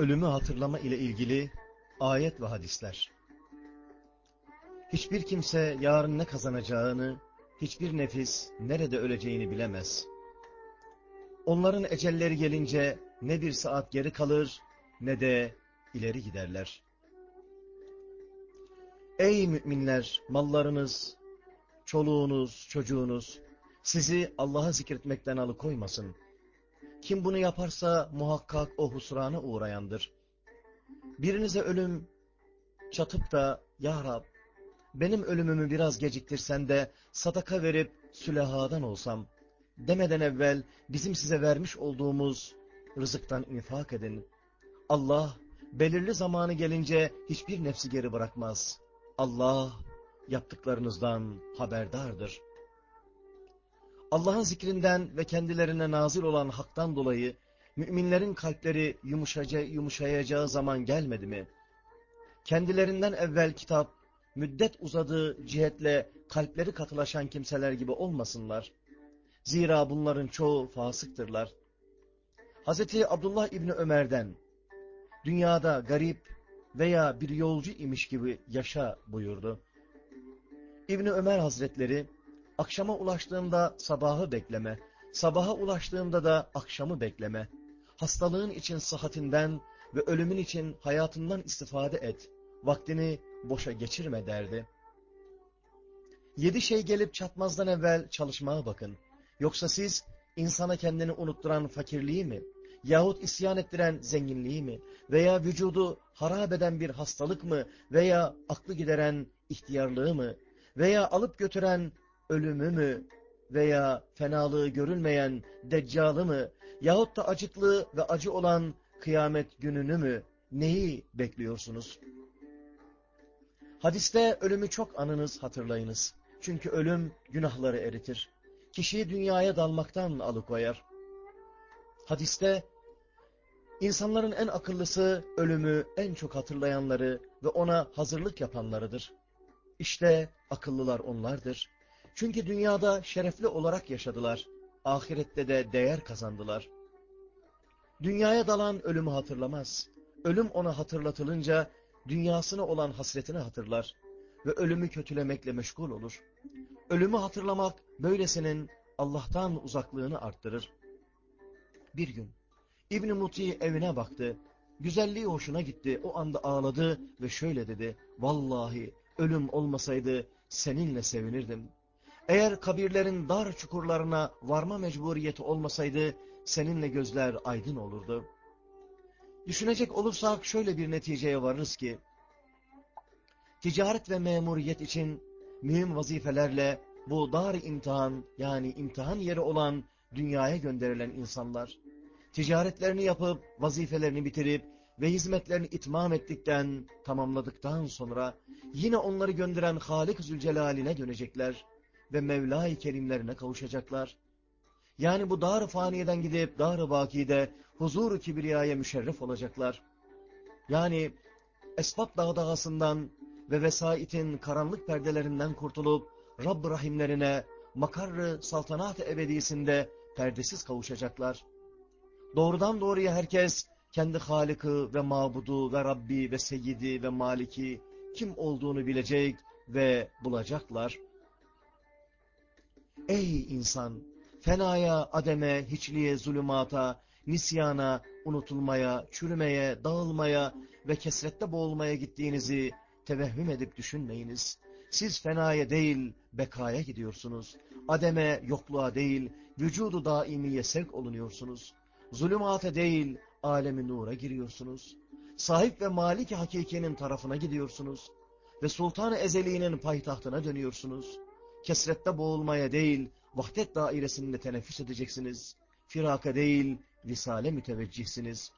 Ölümü hatırlama ile ilgili ayet ve hadisler. Hiçbir kimse yarın ne kazanacağını, hiçbir nefis nerede öleceğini bilemez. Onların ecelleri gelince ne bir saat geri kalır ne de ileri giderler. Ey müminler, mallarınız, çoluğunuz, çocuğunuz sizi Allah'a zikretmekten alıkoymasın. Kim bunu yaparsa muhakkak o husrana uğrayandır. Birinize ölüm çatıp da Ya Rab benim ölümümü biraz geciktirsen de sadaka verip sülehadan olsam demeden evvel bizim size vermiş olduğumuz rızıktan infak edin. Allah belirli zamanı gelince hiçbir nefsi geri bırakmaz. Allah yaptıklarınızdan haberdardır. Allah'ın zikrinden ve kendilerine nazil olan haktan dolayı müminlerin kalpleri yumuşaca, yumuşayacağı zaman gelmedi mi? Kendilerinden evvel kitap, müddet uzadığı cihetle kalpleri katılaşan kimseler gibi olmasınlar. Zira bunların çoğu fasıktırlar. Hz. Abdullah İbni Ömer'den, dünyada garip veya bir yolcu imiş gibi yaşa buyurdu. İbni Ömer Hazretleri, akşama ulaştığında sabahı bekleme, sabaha ulaştığında da akşamı bekleme, hastalığın için sıhhatinden ve ölümün için hayatından istifade et, vaktini boşa geçirme derdi. Yedi şey gelip çatmazdan evvel çalışmaya bakın. Yoksa siz insana kendini unutturan fakirliği mi, yahut isyan ettiren zenginliği mi, veya vücudu harap eden bir hastalık mı, veya aklı gideren ihtiyarlığı mı, veya alıp götüren ölümü mü, veya fenalığı görülmeyen deccalı mı, yahut da acıklı ve acı olan kıyamet gününü mü, neyi bekliyorsunuz? Hadiste ölümü çok anınız, hatırlayınız. Çünkü ölüm günahları eritir. Kişiyi dünyaya dalmaktan alıkoyar. Hadiste insanların en akıllısı ölümü en çok hatırlayanları ve ona hazırlık yapanlarıdır. İşte akıllılar onlardır. Çünkü dünyada şerefli olarak yaşadılar. Ahirette de değer kazandılar. Dünyaya dalan ölümü hatırlamaz. Ölüm ona hatırlatılınca dünyasına olan hasretini hatırlar ve ölümü kötülemekle meşgul olur. Ölümü hatırlamak böylesinin Allah'tan uzaklığını arttırır. Bir gün İbn Muti evine baktı. Güzelliği hoşuna gitti. O anda ağladı ve şöyle dedi. Vallahi ölüm olmasaydı seninle sevinirdim. Eğer kabirlerin dar çukurlarına varma mecburiyeti olmasaydı seninle gözler aydın olurdu. Düşünecek olursak şöyle bir neticeye varırız ki, ticaret ve memuriyet için mühim vazifelerle bu dar imtihan yani imtihan yeri olan dünyaya gönderilen insanlar, ticaretlerini yapıp vazifelerini bitirip ve hizmetlerini itmam ettikten, tamamladıktan sonra yine onları gönderen Halik Zülcelal'ine dönecekler ve Mevla-i Kerimlerine kavuşacaklar. Yani bu dar faniyeden gidip dar-ı bakide huzur-u kibriyaya müşerref olacaklar. Yani esbab dağdağısından ve vesaitin karanlık perdelerinden kurtulup Rabb rahimlerine makarrı saltanat-ı ebedisinde perdesiz kavuşacaklar. Doğrudan doğruya herkes kendi Halık'ı ve Mabudu ve Rabbi ve Seyyidi ve Maliki kim olduğunu bilecek ve bulacaklar. Ey insan! Fenaya, ademe, hiçliğe, zulümata, nisyana, unutulmaya, çürümeye, dağılmaya ve kesrette boğulmaya gittiğinizi tevehhüm edip düşünmeyiniz. Siz fenaya değil, bekaya gidiyorsunuz. Ademe, yokluğa değil, vücudu daimiye sevk olunuyorsunuz. Zulümate değil, alemi nura giriyorsunuz. Sahip ve malik hakikinin tarafına gidiyorsunuz. Ve sultan-ı ezeliğinin payitahtına dönüyorsunuz. Kesrette boğulmaya değil, vahdet dairesinde teneffüs edeceksiniz. Firaka değil, visale müteveccihsiniz.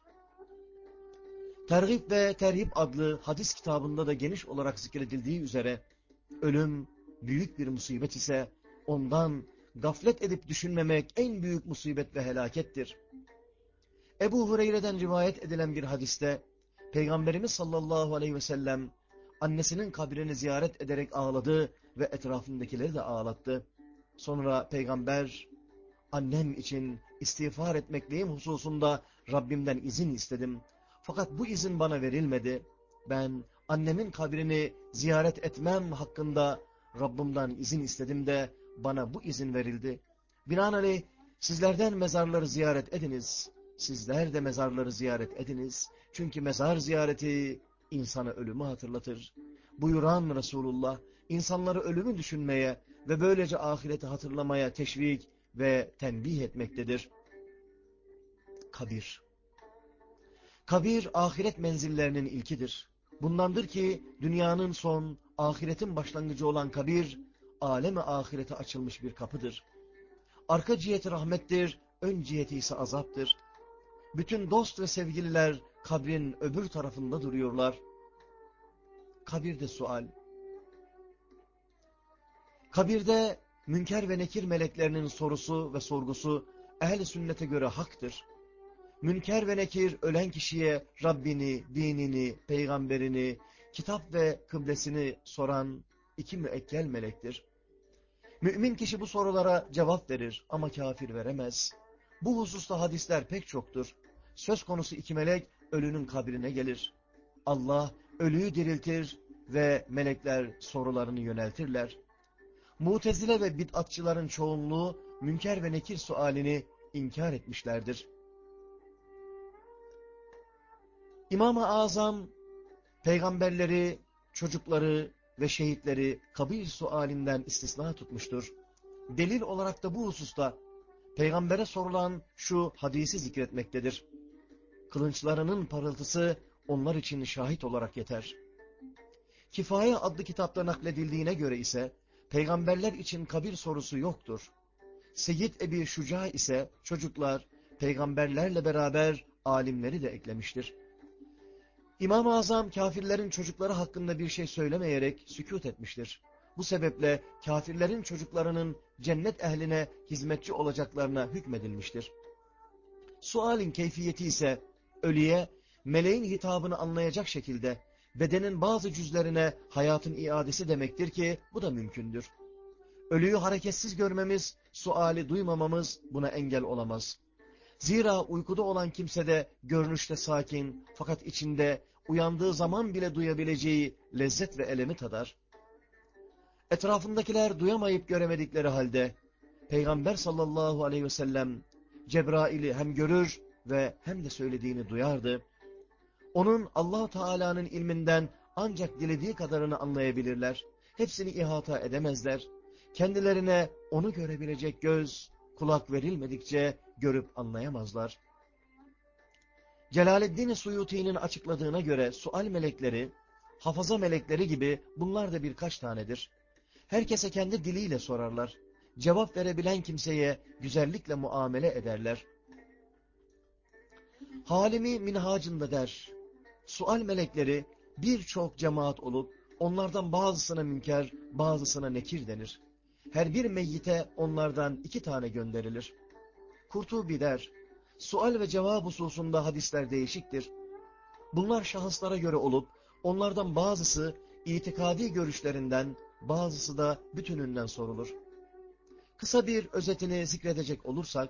Tergib ve Terhib adlı hadis kitabında da geniş olarak zikredildiği üzere, ölüm büyük bir musibet ise ondan gaflet edip düşünmemek en büyük musibet ve helakettir. Ebu Hureyre'den rivayet edilen bir hadiste, Peygamberimiz sallallahu aleyhi ve sellem, annesinin kabrini ziyaret ederek ağladı ve etrafındakileri de ağlattı. Sonra peygamber annem için istiğfar etmekliyim hususunda Rabbimden izin istedim. Fakat bu izin bana verilmedi. Ben annemin kabrini ziyaret etmem hakkında Rabbimden izin istedim de bana bu izin verildi. Binaenaleyh sizlerden mezarları ziyaret ediniz. Sizler de mezarları ziyaret ediniz. Çünkü mezar ziyareti insana ölümü hatırlatır. Buyuran Resulullah insanları ölümü düşünmeye ve böylece ahireti hatırlamaya teşvik ve tenbih etmektedir. Kabir Kabir ahiret menzillerinin ilkidir. Bundandır ki dünyanın son, ahiretin başlangıcı olan kabir, aleme ahirete açılmış bir kapıdır. Arka ciheti rahmettir, ön ciheti ise azaptır. Bütün dost ve sevgililer kabrin öbür tarafında duruyorlar. Kabirde sual. Kabirde münker ve nekir meleklerinin sorusu ve sorgusu ehl sünnete göre haktır. Münker ve nekir ölen kişiye Rabbini, dinini, peygamberini, kitap ve kıblesini soran iki müekkel melektir. Mümin kişi bu sorulara cevap verir ama kafir veremez. Bu hususta hadisler pek çoktur. Söz konusu iki melek ölünün kabrine gelir. Allah ölüyü diriltir ve melekler sorularını yöneltirler. Mutezile ve bid'atçıların çoğunluğu münker ve nekir sualini inkar etmişlerdir. İmam-ı Azam peygamberleri, çocukları ve şehitleri kabir sualinden istisna tutmuştur. Delil olarak da bu hususta peygambere sorulan şu hadisi zikretmektedir. Kılınçlarının parıltısı onlar için şahit olarak yeter. Kifaye adlı kitapta nakledildiğine göre ise peygamberler için kabir sorusu yoktur. Seyyid Ebi Şuca ise çocuklar peygamberlerle beraber alimleri de eklemiştir. İmam-ı Azam kafirlerin çocukları hakkında bir şey söylemeyerek sükut etmiştir. Bu sebeple kafirlerin çocuklarının cennet ehline hizmetçi olacaklarına hükmedilmiştir. Sualin keyfiyeti ise ölüye meleğin hitabını anlayacak şekilde bedenin bazı cüzlerine hayatın iadesi demektir ki bu da mümkündür. Ölüyü hareketsiz görmemiz, suali duymamamız buna engel olamaz. Zira uykuda olan kimse de görünüşte sakin fakat içinde uyandığı zaman bile duyabileceği lezzet ve elemi tadar. Etrafındakiler duyamayıp göremedikleri halde Peygamber sallallahu aleyhi ve sellem Cebrail'i hem görür ve hem de söylediğini duyardı. Onun allah Teala'nın ilminden ancak dilediği kadarını anlayabilirler. Hepsini ihata edemezler. Kendilerine onu görebilecek göz, kulak verilmedikçe görüp anlayamazlar. Celaleddin Suyuti'nin açıkladığına göre sual melekleri, hafaza melekleri gibi bunlar da birkaç tanedir. Herkese kendi diliyle sorarlar. Cevap verebilen kimseye güzellikle muamele ederler. Halimi minhacında der, sual melekleri birçok cemaat olup onlardan bazısına münker, bazısına nekir denir. Her bir meyyite onlardan iki tane gönderilir. Kurtubi der, sual ve cevap hususunda hadisler değişiktir. Bunlar şahıslara göre olup, onlardan bazısı itikadi görüşlerinden, bazısı da bütününden sorulur. Kısa bir özetini zikredecek olursak,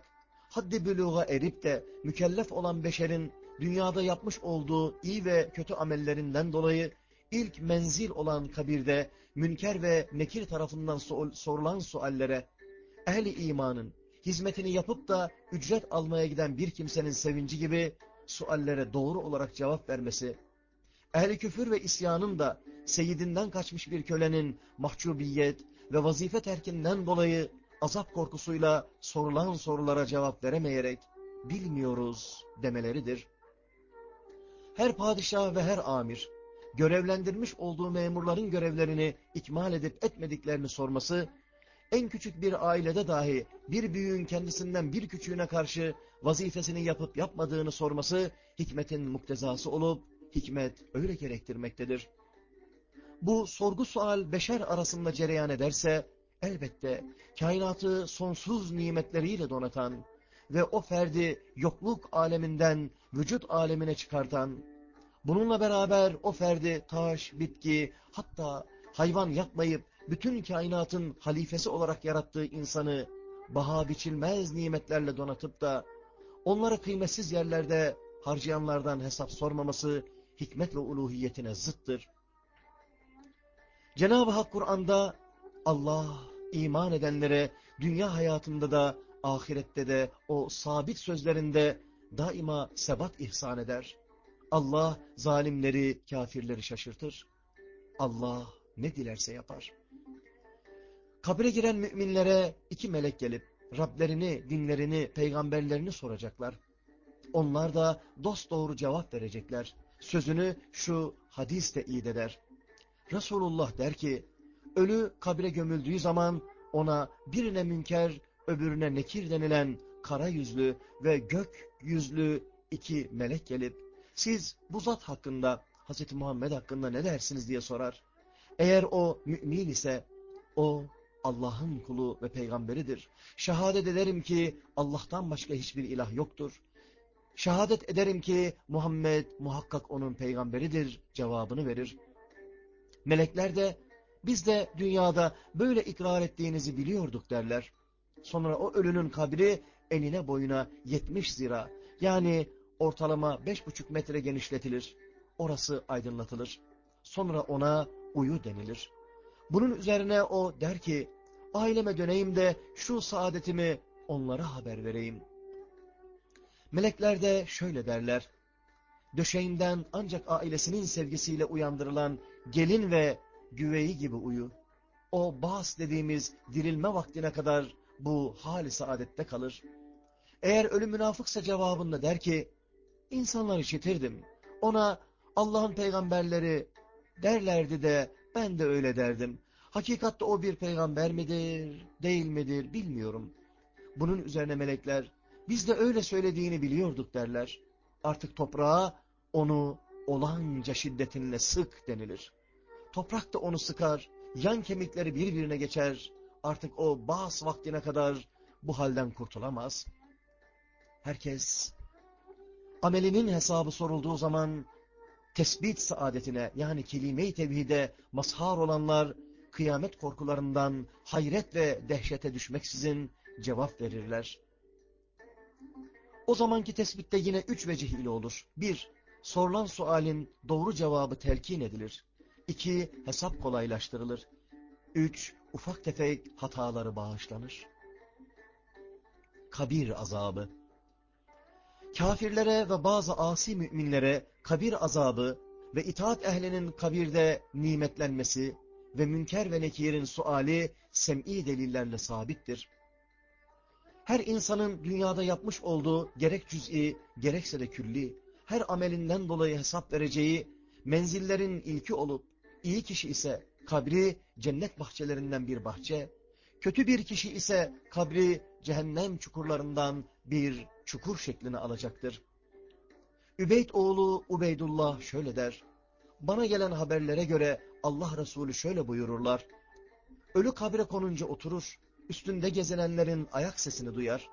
haddi büluğa erip de mükellef olan beşerin dünyada yapmış olduğu iyi ve kötü amellerinden dolayı ilk menzil olan kabirde münker ve nekir tarafından sorulan suallere ehli imanın hizmetini yapıp da ücret almaya giden bir kimsenin sevinci gibi suallere doğru olarak cevap vermesi, ehli küfür ve isyanın da seyidinden kaçmış bir kölenin mahcubiyet ve vazife terkinden dolayı azap korkusuyla sorulan sorulara cevap veremeyerek bilmiyoruz demeleridir. Her padişah ve her amir görevlendirmiş olduğu memurların görevlerini ikmal edip etmediklerini sorması en küçük bir ailede dahi bir büyüğün kendisinden bir küçüğüne karşı vazifesini yapıp yapmadığını sorması hikmetin muktezası olup hikmet öyle gerektirmektedir. Bu sorgu sual beşer arasında cereyan ederse elbette kainatı sonsuz nimetleriyle donatan ve o ferdi yokluk aleminden vücut alemine çıkartan, bununla beraber o ferdi taş, bitki hatta hayvan yapmayıp bütün kainatın halifesi olarak yarattığı insanı baha biçilmez nimetlerle donatıp da onları kıymetsiz yerlerde harcayanlardan hesap sormaması hikmet ve uluhiyetine zıttır. Cenab-ı Hak Kur'an'da Allah iman edenlere dünya hayatında da ahirette de o sabit sözlerinde daima sebat ihsan eder. Allah zalimleri, kafirleri şaşırtır. Allah ne dilerse yapar. Kabre giren müminlere iki melek gelip Rablerini, dinlerini, peygamberlerini soracaklar. Onlar da dost doğru cevap verecekler. Sözünü şu hadis de iyi eder. Resulullah der ki, ölü kabre gömüldüğü zaman ona birine münker, öbürüne nekir denilen kara yüzlü ve gök yüzlü iki melek gelip, siz bu zat hakkında, Hz. Muhammed hakkında ne dersiniz diye sorar. Eğer o mümin ise, o Allah'ın kulu ve peygamberidir. Şehadet ederim ki Allah'tan başka hiçbir ilah yoktur. Şehadet ederim ki Muhammed muhakkak onun peygamberidir cevabını verir. Melekler de biz de dünyada böyle ikrar ettiğinizi biliyorduk derler. Sonra o ölünün kabri eline boyuna 70 zira yani ortalama beş buçuk metre genişletilir. Orası aydınlatılır. Sonra ona uyu denilir. Bunun üzerine o der ki, aileme döneyim de şu saadetimi onlara haber vereyim. Melekler de şöyle derler, döşeğinden ancak ailesinin sevgisiyle uyandırılan gelin ve güveyi gibi uyu. O bas dediğimiz dirilme vaktine kadar bu hali saadette kalır. Eğer ölü münafıksa cevabında der ki, insanlar işitirdim. Ona Allah'ın peygamberleri derlerdi de ben de öyle derdim. Hakikatte o bir peygamber midir, değil midir bilmiyorum. Bunun üzerine melekler, biz de öyle söylediğini biliyorduk derler. Artık toprağa onu olanca şiddetinle sık denilir. Toprak da onu sıkar, yan kemikleri birbirine geçer. Artık o bas vaktine kadar bu halden kurtulamaz. Herkes amelinin hesabı sorulduğu zaman tesbit saadetine yani kelime-i tevhide mazhar olanlar kıyamet korkularından hayret ve dehşete düşmeksizin cevap verirler. O zamanki tespitte yine üç vecih ile olur. Bir, sorulan sualin doğru cevabı telkin edilir. İki, hesap kolaylaştırılır. Üç, ufak tefek hataları bağışlanır. Kabir azabı Kafirlere ve bazı asi müminlere kabir azabı ve itaat ehlinin kabirde nimetlenmesi ve münker ve nekirin suali sem'i delillerle sabittir. Her insanın dünyada yapmış olduğu gerek cüz'i gerekse de külli, her amelinden dolayı hesap vereceği menzillerin ilki olup, iyi kişi ise kabri cennet bahçelerinden bir bahçe, kötü bir kişi ise kabri cehennem çukurlarından bir çukur şeklini alacaktır. Übeyd oğlu Ubeydullah şöyle der, bana gelen haberlere göre Allah Resulü şöyle buyururlar. Ölü kabre konunca oturur, üstünde gezinenlerin ayak sesini duyar.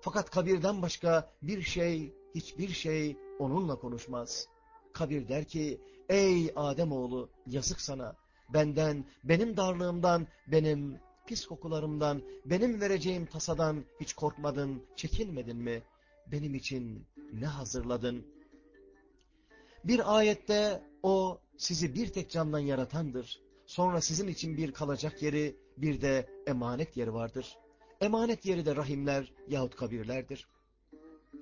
Fakat kabirden başka bir şey, hiçbir şey onunla konuşmaz. Kabir der ki, ey Ademoğlu yazık sana, benden, benim darlığımdan, benim pis kokularımdan, benim vereceğim tasadan hiç korkmadın, çekinmedin mi? Benim için ne hazırladın? Bir ayette o sizi bir tek candan yaratandır. Sonra sizin için bir kalacak yeri, bir de emanet yeri vardır. Emanet yeri de rahimler yahut kabirlerdir.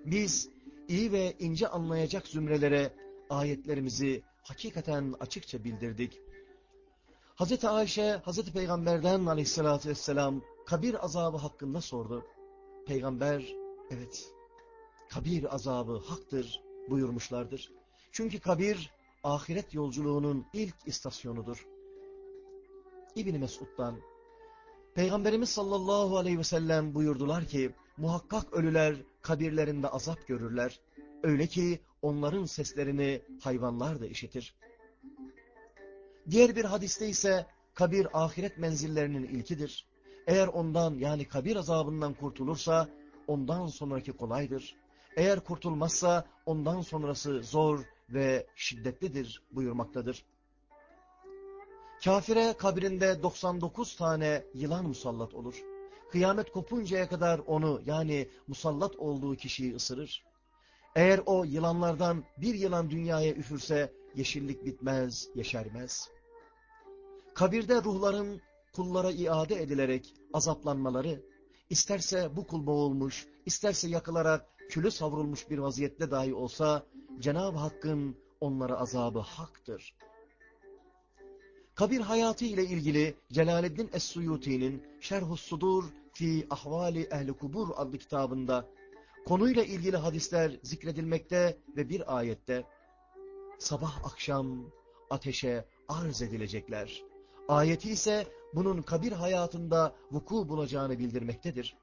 Biz iyi ve ince anlayacak zümrelere ayetlerimizi hakikaten açıkça bildirdik. Hz. Ayşe, Hz. Peygamber'den aleyhissalatü vesselam kabir azabı hakkında sordu. Peygamber, evet, kabir azabı haktır buyurmuşlardır. Çünkü kabir ahiret yolculuğunun ilk istasyonudur. İbni Mesud'dan Peygamberimiz sallallahu aleyhi ve sellem buyurdular ki muhakkak ölüler kabirlerinde azap görürler. Öyle ki onların seslerini hayvanlar da işitir. Diğer bir hadiste ise kabir ahiret menzillerinin ilkidir. Eğer ondan yani kabir azabından kurtulursa ondan sonraki kolaydır. Eğer kurtulmazsa ondan sonrası zor ve şiddetlidir buyurmaktadır. Kafire kabrinde 99 tane yılan musallat olur. Kıyamet kopuncaya kadar onu yani musallat olduğu kişiyi ısırır. Eğer o yılanlardan bir yılan dünyaya üfürse yeşillik bitmez, yeşermez. Kabirde ruhların kullara iade edilerek azaplanmaları, isterse bu kul boğulmuş, isterse yakılarak külü savrulmuş bir vaziyette dahi olsa, Cenab-ı Hakk'ın onlara azabı haktır. Kabir hayatı ile ilgili Celaleddin Es-Suyuti'nin Şerhus Sudur fi Ahvali Ehli Kubur adlı kitabında konuyla ilgili hadisler zikredilmekte ve bir ayette sabah akşam ateşe arz edilecekler. Ayeti ise bunun kabir hayatında vuku bulacağını bildirmektedir.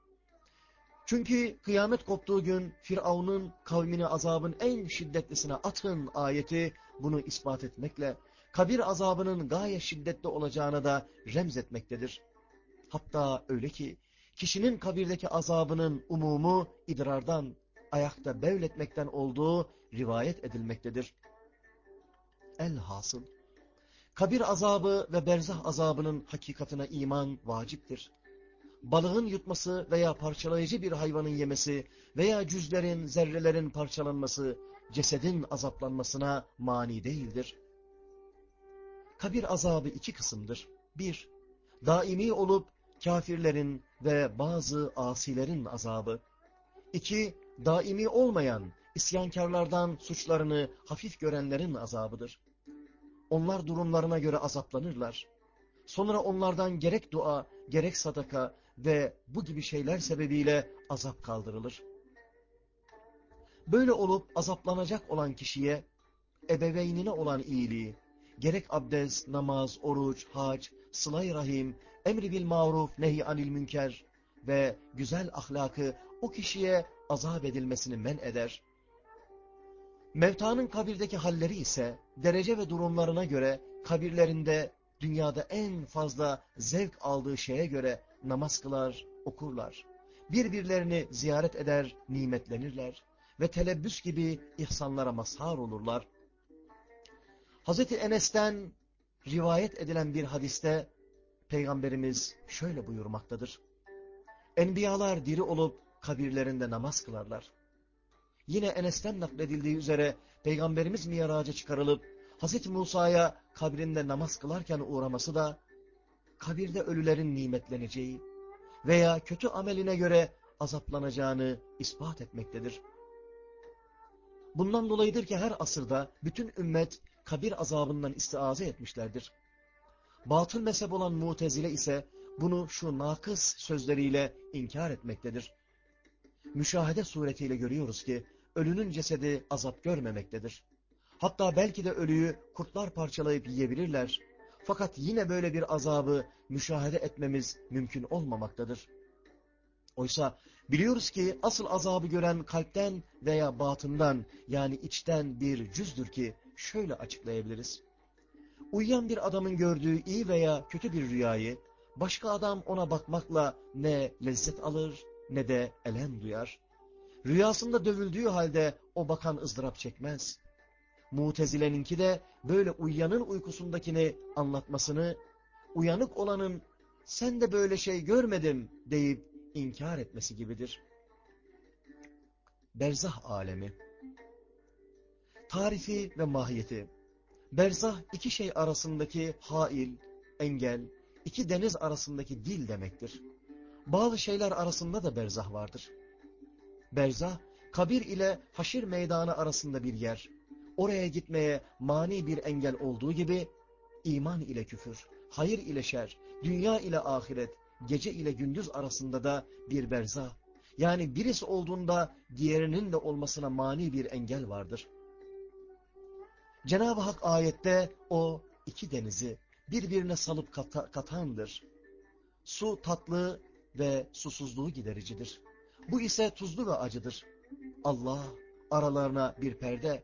Çünkü kıyamet koptuğu gün Firavun'un kavmini azabın en şiddetlisine atın ayeti bunu ispat etmekle kabir azabının gayet şiddetli olacağına da remz etmektedir. Hatta öyle ki kişinin kabirdeki azabının umumu idrardan, ayakta bevletmekten olduğu rivayet edilmektedir. Elhasıl, kabir azabı ve berzah azabının hakikatine iman vaciptir. Balığın yutması veya parçalayıcı bir hayvanın yemesi veya cüzlerin, zerrelerin parçalanması, cesedin azaplanmasına mani değildir. Kabir azabı iki kısımdır. Bir, daimi olup kafirlerin ve bazı asilerin azabı. İki, daimi olmayan isyankarlardan suçlarını hafif görenlerin azabıdır. Onlar durumlarına göre azaplanırlar. Sonra onlardan gerek dua, gerek sadaka ve bu gibi şeyler sebebiyle azap kaldırılır. Böyle olup azaplanacak olan kişiye ebeveynine olan iyiliği, gerek abdest, namaz, oruç, hac, sıla rahim, emri bil maruf, nehi anil münker ve güzel ahlakı o kişiye azap edilmesini men eder. Mevtanın kabirdeki halleri ise derece ve durumlarına göre kabirlerinde dünyada en fazla zevk aldığı şeye göre namaz kılar, okurlar. Birbirlerini ziyaret eder, nimetlenirler ve telebbüs gibi ihsanlara mazhar olurlar. Hazreti Enes'ten rivayet edilen bir hadiste Peygamberimiz şöyle buyurmaktadır. Enbiyalar diri olup kabirlerinde namaz kılarlar. Yine Enes'ten nakledildiği üzere Peygamberimiz miraca çıkarılıp Hazreti Musa'ya kabrinde namaz kılarken uğraması da kabirde ölülerin nimetleneceği veya kötü ameline göre azaplanacağını ispat etmektedir. Bundan dolayıdır ki her asırda bütün ümmet kabir azabından istiaze etmişlerdir. Batıl mezhep olan mutezile ise bunu şu nakıs sözleriyle inkar etmektedir. Müşahede suretiyle görüyoruz ki ölünün cesedi azap görmemektedir. Hatta belki de ölüyü kurtlar parçalayıp yiyebilirler. Fakat yine böyle bir azabı müşahede etmemiz mümkün olmamaktadır. Oysa biliyoruz ki asıl azabı gören kalpten veya batından yani içten bir cüzdür ki şöyle açıklayabiliriz. Uyuyan bir adamın gördüğü iyi veya kötü bir rüyayı başka adam ona bakmakla ne lezzet alır ne de elem duyar. Rüyasında dövüldüğü halde o bakan ızdırap çekmez. Mutezileninki de böyle uyuyanın uykusundakini anlatmasını, uyanık olanın sen de böyle şey görmedim deyip inkar etmesi gibidir. Berzah alemi Tarifi ve mahiyeti Berzah iki şey arasındaki hail, engel, iki deniz arasındaki dil demektir. Bazı şeyler arasında da berzah vardır. Berzah, kabir ile haşir meydanı arasında bir yer. Oraya gitmeye mani bir engel olduğu gibi, iman ile küfür, hayır ile şer, dünya ile ahiret, gece ile gündüz arasında da bir berzah. Yani birisi olduğunda diğerinin de olmasına mani bir engel vardır. Cenab-ı Hak ayette o iki denizi birbirine salıp kata, katandır. Su tatlı ve susuzluğu gidericidir. Bu ise tuzlu ve acıdır. Allah aralarına bir perde,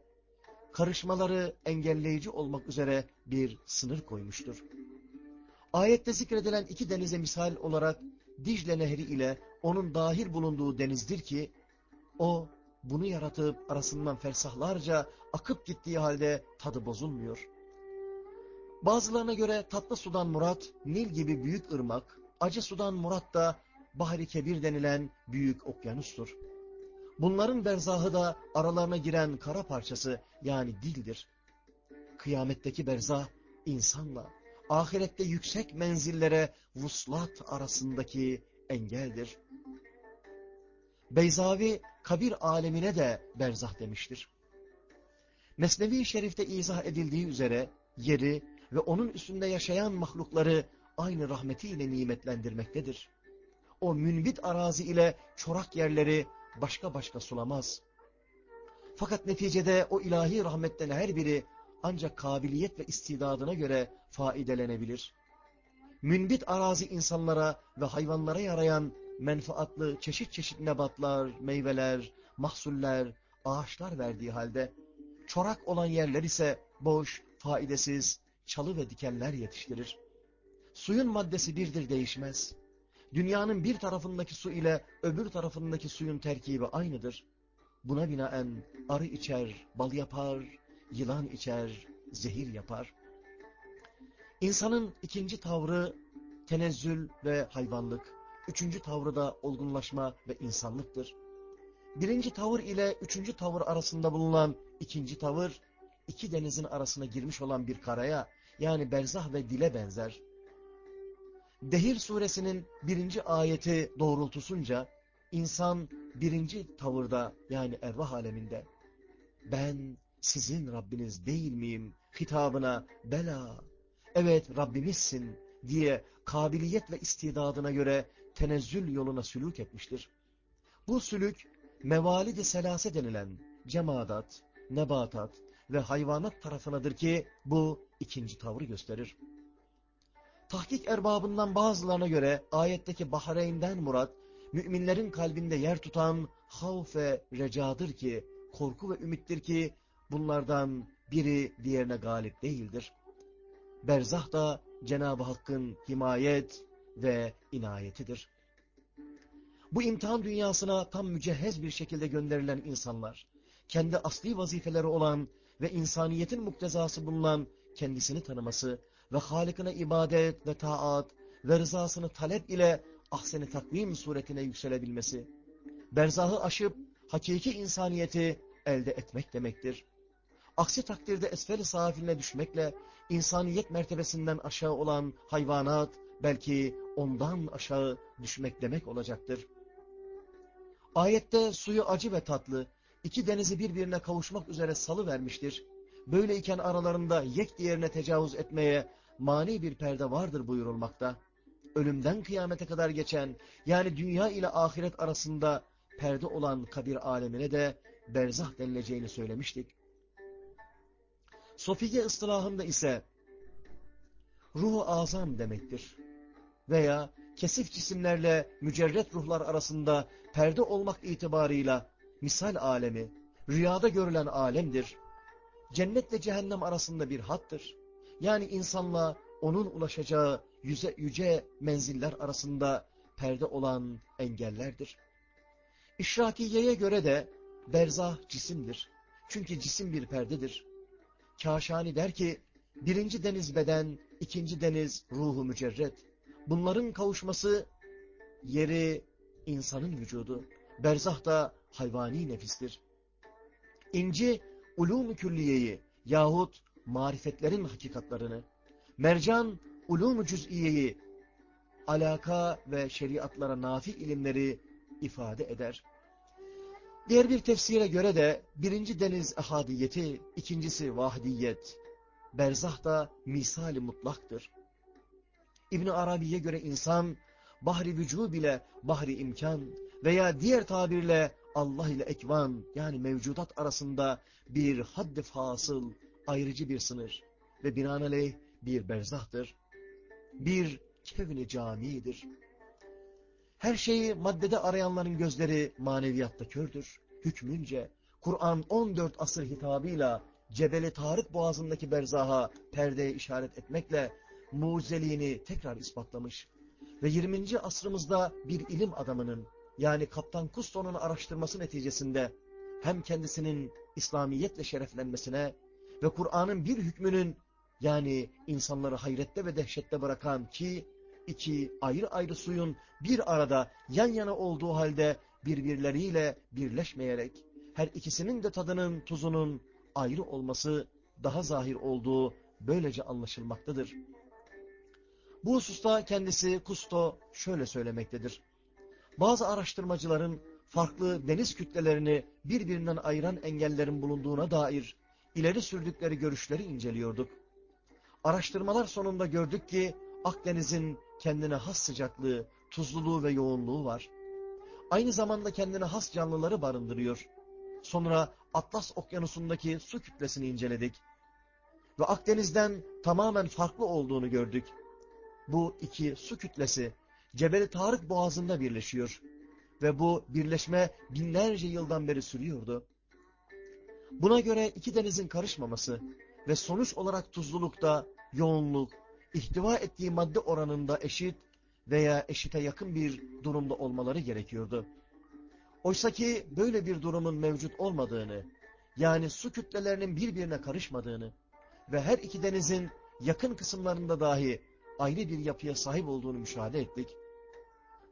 karışmaları engelleyici olmak üzere bir sınır koymuştur. Ayette zikredilen iki denize misal olarak Dicle Nehri ile onun dahil bulunduğu denizdir ki, o bunu yaratıp arasından fersahlarca akıp gittiği halde tadı bozulmuyor. Bazılarına göre tatlı sudan murat Nil gibi büyük ırmak, acı sudan murat da Bahri Kebir denilen büyük okyanustur. Bunların berzahı da aralarına giren kara parçası yani dildir. Kıyametteki berzah insanla, ahirette yüksek menzillere vuslat arasındaki engeldir. Beyzavi kabir alemine de berzah demiştir. Mesnevi Şerif'te izah edildiği üzere yeri ve onun üstünde yaşayan mahlukları aynı rahmetiyle nimetlendirmektedir. O münbit arazi ile çorak yerleri başka başka sulamaz. Fakat neticede o ilahi rahmetten her biri ancak kabiliyet ve istidadına göre faidelenebilir. Münbit arazi insanlara ve hayvanlara yarayan menfaatlı çeşit çeşit nebatlar, meyveler, mahsuller, ağaçlar verdiği halde, çorak olan yerler ise boş, faidesiz, çalı ve dikenler yetiştirir. Suyun maddesi birdir değişmez. Dünyanın bir tarafındaki su ile öbür tarafındaki suyun terkibi aynıdır. Buna binaen arı içer, bal yapar, yılan içer, zehir yapar. İnsanın ikinci tavrı tenezzül ve hayvanlık, üçüncü tavrı da olgunlaşma ve insanlıktır. Birinci tavır ile üçüncü tavır arasında bulunan ikinci tavır, iki denizin arasına girmiş olan bir karaya, yani berzah ve dile benzer. Dehir suresinin birinci ayeti doğrultusunca, insan birinci tavırda yani ervah aleminde, ben sizin Rabbiniz değil miyim hitabına bela, evet Rabbimizsin diye kabiliyet ve istidadına göre tenezzül yoluna sülük etmiştir. Bu sülük mevalid-i selase denilen cemadat, nebatat ve hayvanat tarafınadır ki bu ikinci tavrı gösterir. Tahkik erbabından bazılarına göre ayetteki Bahreyn'den murat, müminlerin kalbinde yer tutan havf ve recadır ki, korku ve ümittir ki bunlardan biri diğerine galip değildir. Berzah da Cenab-ı Hakk'ın himayet ve inayetidir. Bu imtihan dünyasına tam mücehhez bir şekilde gönderilen insanlar, kendi asli vazifeleri olan ve insaniyetin muktezası bulunan kendisini tanıması ve Halikine ibadet ve taat ve rızasını talep ile ahseni takvim suretine yükselebilmesi, berzahı aşıp hakiki insaniyeti elde etmek demektir. Aksi takdirde esfel-i safiline düşmekle insaniyet mertebesinden aşağı olan hayvanat belki ondan aşağı düşmek demek olacaktır. Ayette suyu acı ve tatlı, iki denizi birbirine kavuşmak üzere salı vermiştir. Böyleyken aralarında yek diğerine tecavüz etmeye mani bir perde vardır buyurulmakta. Ölümden kıyamete kadar geçen yani dünya ile ahiret arasında perde olan kabir alemine de berzah denileceğini söylemiştik. Sofiye ıstılahında ise ruhu azam demektir. Veya kesif cisimlerle mücerret ruhlar arasında perde olmak itibarıyla misal alemi, rüyada görülen alemdir. Cennetle cehennem arasında bir hattır. Yani insanla onun ulaşacağı yüze, yüce menziller arasında perde olan engellerdir. İşrakiyeye göre de berzah cisimdir. Çünkü cisim bir perdedir. Kaşani der ki, birinci deniz beden, ikinci deniz ruhu mücerret. Bunların kavuşması yeri insanın vücudu. Berzah da hayvani nefistir. İnci, ulûm-u külliyeyi yahut marifetlerin hakikatlarını, mercan, ulûm-u cüz'iyeyi, alaka ve şeriatlara nafi ilimleri ifade eder. Diğer bir tefsire göre de birinci deniz ahadiyeti, ikincisi vahdiyet, berzah da misali mutlaktır. ibn Arabi'ye göre insan, bahri vücub ile bahri imkan veya diğer tabirle Allah ile ekvan yani mevcudat arasında bir haddi fasıl, ayrıcı bir sınır ve binaenaleyh bir berzahtır. Bir kevni camidir. Her şeyi maddede arayanların gözleri maneviyatta kördür. Hükmünce Kur'an 14 asır hitabıyla Cebeli Tarık boğazındaki berzaha perdeye işaret etmekle mucizeliğini tekrar ispatlamış. Ve 20. asrımızda bir ilim adamının yani Kaptan Kusto'nun araştırması neticesinde hem kendisinin İslamiyetle şereflenmesine ve Kur'an'ın bir hükmünün yani insanları hayrette ve dehşette bırakan ki iki ayrı ayrı suyun bir arada yan yana olduğu halde birbirleriyle birleşmeyerek her ikisinin de tadının tuzunun ayrı olması daha zahir olduğu böylece anlaşılmaktadır. Bu hususta kendisi Kusto şöyle söylemektedir. Bazı araştırmacıların farklı deniz kütlelerini birbirinden ayıran engellerin bulunduğuna dair ileri sürdükleri görüşleri inceliyorduk. Araştırmalar sonunda gördük ki Akdeniz'in kendine has sıcaklığı, tuzluluğu ve yoğunluğu var. Aynı zamanda kendine has canlıları barındırıyor. Sonra Atlas Okyanusu'ndaki su kütlesini inceledik. Ve Akdeniz'den tamamen farklı olduğunu gördük. Bu iki su kütlesi Cebeli Tarık Boğazı'nda birleşiyor. Ve bu birleşme binlerce yıldan beri sürüyordu. Buna göre iki denizin karışmaması ve sonuç olarak tuzlulukta yoğunluk, ihtiva ettiği madde oranında eşit veya eşite yakın bir durumda olmaları gerekiyordu. Oysaki böyle bir durumun mevcut olmadığını, yani su kütlelerinin birbirine karışmadığını ve her iki denizin yakın kısımlarında dahi ayrı bir yapıya sahip olduğunu müşahede ettik.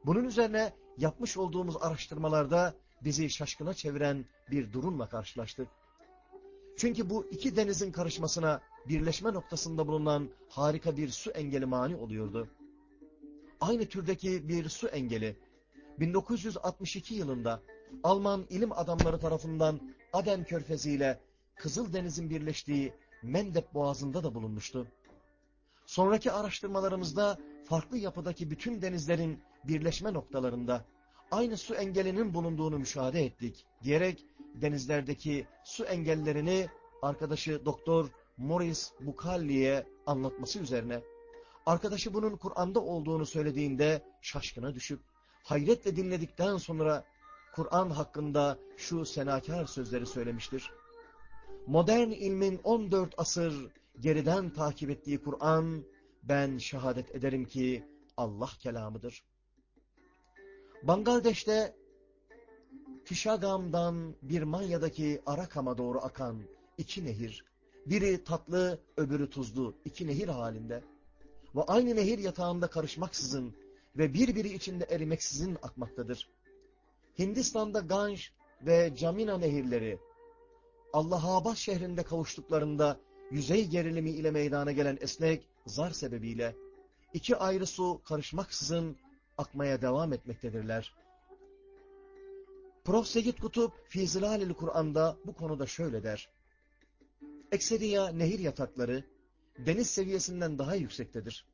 Bunun üzerine yapmış olduğumuz araştırmalarda bizi şaşkına çeviren bir durumla karşılaştık. Çünkü bu iki denizin karışmasına birleşme noktasında bulunan harika bir su engeli mani oluyordu. Aynı türdeki bir su engeli 1962 yılında Alman ilim adamları tarafından Aden Körfezi ile Kızıldeniz'in birleştiği Mendeb Boğazı'nda da bulunmuştu. Sonraki araştırmalarımızda farklı yapıdaki bütün denizlerin birleşme noktalarında aynı su engelinin bulunduğunu müşahede ettik diyerek denizlerdeki su engellerini arkadaşı Doktor Morris Bukalli'ye anlatması üzerine arkadaşı bunun Kur'an'da olduğunu söylediğinde şaşkına düşüp hayretle dinledikten sonra Kur'an hakkında şu senakar sözleri söylemiştir. Modern ilmin 14 asır geriden takip ettiği Kur'an ben şehadet ederim ki Allah kelamıdır. Bangladeş'te Tişagam'dan Birmanya'daki Arakam'a doğru akan iki nehir, biri tatlı öbürü tuzlu iki nehir halinde ve aynı nehir yatağında karışmaksızın ve birbiri içinde erimeksizin akmaktadır. Hindistan'da Ganj ve Camina nehirleri Allahabad şehrinde kavuştuklarında yüzey gerilimi ile meydana gelen esnek zar sebebiyle iki ayrı su karışmaksızın akmaya devam etmektedirler. Prof. Segit Kutup Fizilalil Kur'an'da bu konuda şöyle der. Ekseriya nehir yatakları deniz seviyesinden daha yüksektedir.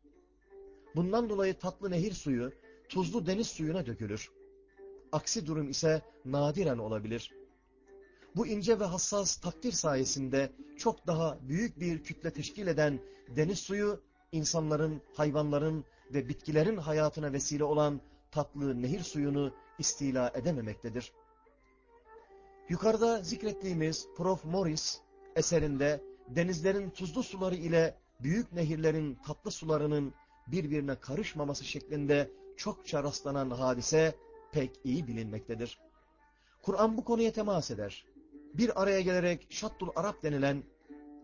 Bundan dolayı tatlı nehir suyu tuzlu deniz suyuna dökülür. Aksi durum ise nadiren olabilir. Bu ince ve hassas takdir sayesinde çok daha büyük bir kütle teşkil eden deniz suyu insanların, hayvanların ve bitkilerin hayatına vesile olan tatlı nehir suyunu istila edememektedir. Yukarıda zikrettiğimiz Prof. Morris eserinde denizlerin tuzlu suları ile büyük nehirlerin tatlı sularının birbirine karışmaması şeklinde çokça rastlanan hadise pek iyi bilinmektedir. Kur'an bu konuya temas eder. Bir araya gelerek Şattul Arap denilen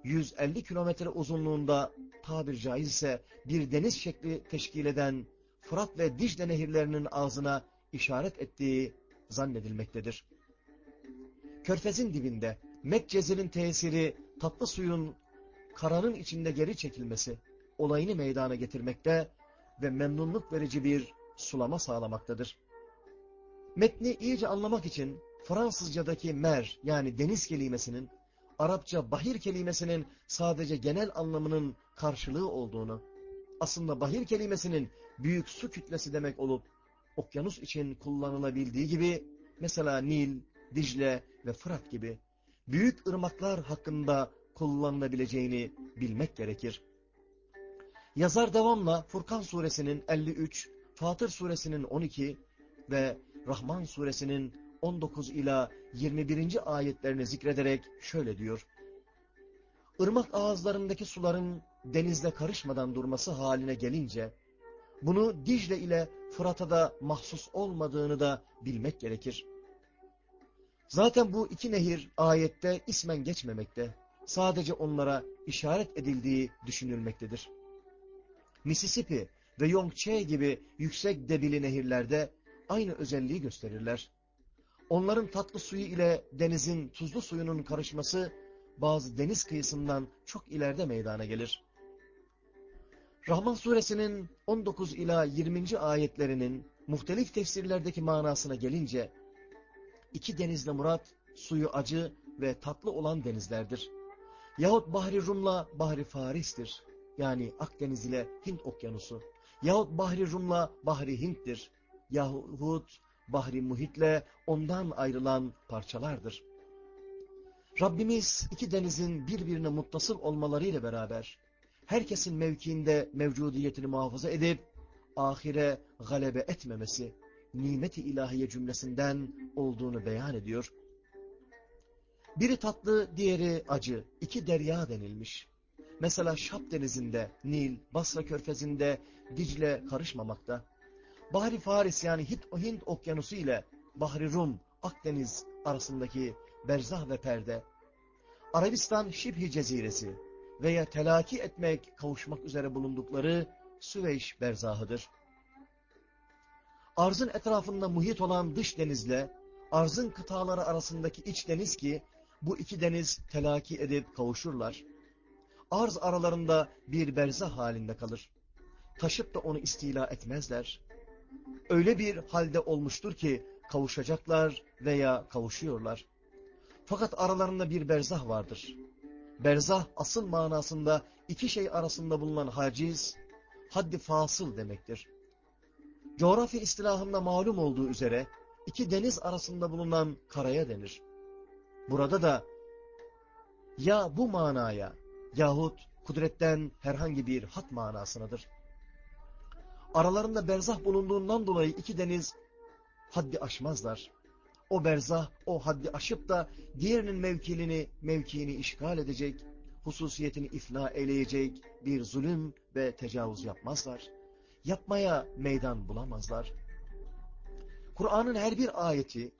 150 kilometre uzunluğunda tabir caizse bir deniz şekli teşkil eden Fırat ve Dicle nehirlerinin ağzına işaret ettiği zannedilmektedir. Körfezin dibinde Mekcezir'in tesiri tatlı suyun karanın içinde geri çekilmesi olayını meydana getirmekte ve memnunluk verici bir sulama sağlamaktadır. Metni iyice anlamak için Fransızcadaki mer yani deniz kelimesinin Arapça bahir kelimesinin sadece genel anlamının karşılığı olduğunu, aslında bahir kelimesinin büyük su kütlesi demek olup, okyanus için kullanılabildiği gibi, mesela Nil, Dicle ve Fırat gibi, büyük ırmaklar hakkında kullanılabileceğini bilmek gerekir. Yazar devamla Furkan suresinin 53, Fatır suresinin 12 ve Rahman suresinin 19 ila 21. ayetlerini zikrederek şöyle diyor. Irmak ağızlarındaki suların denizle karışmadan durması haline gelince, bunu Dicle ile Fırat'a da mahsus olmadığını da bilmek gerekir. Zaten bu iki nehir ayette ismen geçmemekte, sadece onlara işaret edildiği düşünülmektedir. Mississippi ve Yongche gibi yüksek debili nehirlerde aynı özelliği gösterirler. Onların tatlı suyu ile denizin tuzlu suyunun karışması bazı deniz kıyısından çok ileride meydana gelir. Rahman suresinin 19 ila 20. ayetlerinin muhtelif tefsirlerdeki manasına gelince, iki denizle murat, suyu acı ve tatlı olan denizlerdir. Yahut Bahri Rum'la Bahri Faris'tir. Yani Akdeniz ile Hint okyanusu. Yahut Bahri Rum'la Bahri Hint'tir. Yahut Bahri Muhit'le ondan ayrılan parçalardır. Rabbimiz iki denizin birbirine muttasıl olmalarıyla beraber herkesin mevkiinde mevcudiyetini muhafaza edip ahire galebe etmemesi nimeti ilahiye cümlesinden olduğunu beyan ediyor. Biri tatlı, diğeri acı. İki derya denilmiş. Mesela Şap denizinde, Nil, Basra körfezinde, Dicle karışmamakta. Bahri Faris yani Hint okyanusu ile Bahri Rum, Akdeniz arasındaki berzah ve perde, Arabistan Şibhi Ceziresi veya telaki etmek, kavuşmak üzere bulundukları Süveyş berzahıdır. Arzın etrafında muhit olan dış denizle, arzın kıtaları arasındaki iç deniz ki, bu iki deniz telaki edip kavuşurlar. Arz aralarında bir berzah halinde kalır. Taşıp da onu istila etmezler. Öyle bir halde olmuştur ki kavuşacaklar veya kavuşuyorlar. Fakat aralarında bir berzah vardır. Berzah asıl manasında iki şey arasında bulunan haciz, haddi fasıl demektir. Coğrafya istilahında malum olduğu üzere iki deniz arasında bulunan karaya denir. Burada da ya bu manaya yahut kudretten herhangi bir hat manasınadır. Aralarında berzah bulunduğundan dolayı iki deniz haddi aşmazlar. O berzah o haddi aşıp da diğerinin mevkilini, mevkiini işgal edecek, hususiyetini ifna eleyecek bir zulüm ve tecavüz yapmazlar. Yapmaya meydan bulamazlar. Kur'an'ın her bir ayeti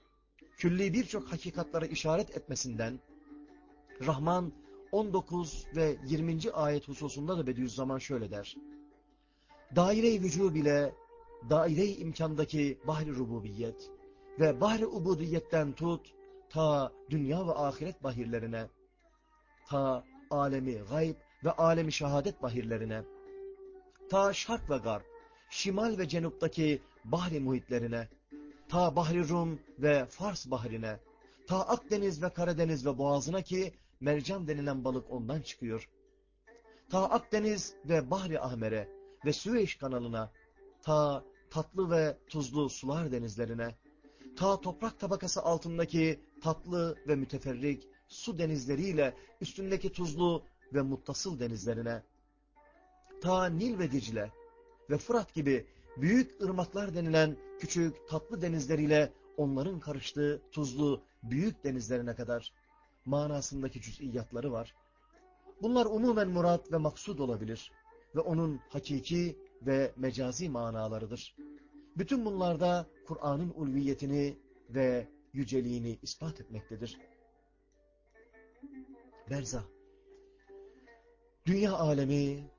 külli birçok hakikatlara işaret etmesinden Rahman 19 ve 20. ayet hususunda da Bediüzzaman şöyle der. Daire-i vücub ile daire-i imkandaki bahri rububiyet ve bahri ubudiyetten tut ta dünya ve ahiret bahirlerine, ta alemi gayb ve alemi şehadet bahirlerine, ta şark ve garp, şimal ve cenuptaki bahri muhitlerine, ta Bahri Rum ve Fars bahrine, ta Akdeniz ve Karadeniz ve Boğazına ki mercan denilen balık ondan çıkıyor. Ta Akdeniz ve Bahri Ahmer'e ve Süveyş kanalına, ta tatlı ve tuzlu sular denizlerine, ta toprak tabakası altındaki tatlı ve müteferrik su denizleriyle üstündeki tuzlu ve muttasıl denizlerine, ta Nil ve Dicle ve Fırat gibi büyük ırmaklar denilen küçük tatlı denizleriyle onların karıştığı tuzlu büyük denizlerine kadar manasındaki cüz'iyyatları var. Bunlar umumen murat ve maksud olabilir ve onun hakiki ve mecazi manalarıdır. Bütün bunlarda Kur'an'ın ulviyetini ve yüceliğini ispat etmektedir. Berzah Dünya alemi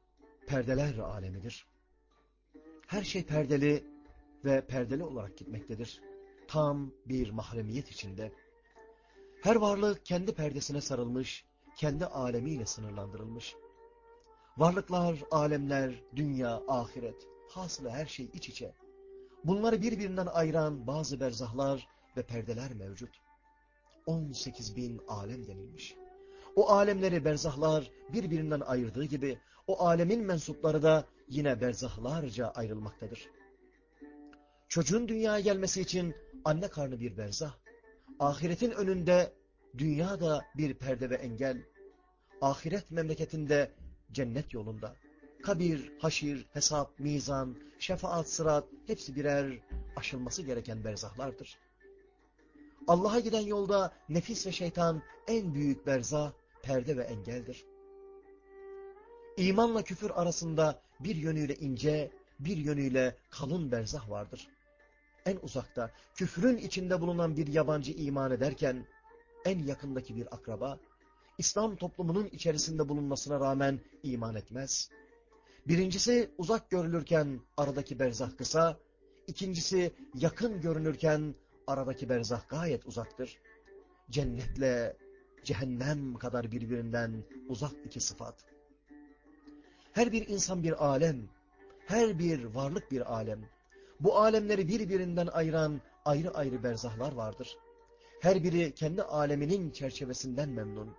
perdeler alemidir. Her şey perdeli ve perdeli olarak gitmektedir. Tam bir mahremiyet içinde. Her varlık kendi perdesine sarılmış, kendi alemiyle sınırlandırılmış. Varlıklar, alemler, dünya, ahiret, hasılı her şey iç içe. Bunları birbirinden ayıran bazı berzahlar ve perdeler mevcut. 18 bin alem denilmiş. O alemleri berzahlar birbirinden ayırdığı gibi o alemin mensupları da yine berzahlarca ayrılmaktadır. Çocuğun dünyaya gelmesi için anne karnı bir berzah. Ahiretin önünde dünya da bir perde ve engel. Ahiret memleketinde cennet yolunda. Kabir, haşir, hesap, mizan, şefaat, sırat hepsi birer aşılması gereken berzahlardır. Allah'a giden yolda nefis ve şeytan en büyük berzah, perde ve engeldir. İmanla küfür arasında bir yönüyle ince, bir yönüyle kalın berzah vardır. En uzakta, küfrün içinde bulunan bir yabancı iman ederken, en yakındaki bir akraba, İslam toplumunun içerisinde bulunmasına rağmen iman etmez. Birincisi uzak görülürken aradaki berzah kısa, ikincisi yakın görünürken aradaki berzah gayet uzaktır. Cennetle cehennem kadar birbirinden uzak iki sıfat. Her bir insan bir alem, her bir varlık bir alem. Bu alemleri birbirinden ayıran ayrı ayrı berzahlar vardır. Her biri kendi aleminin çerçevesinden memnun.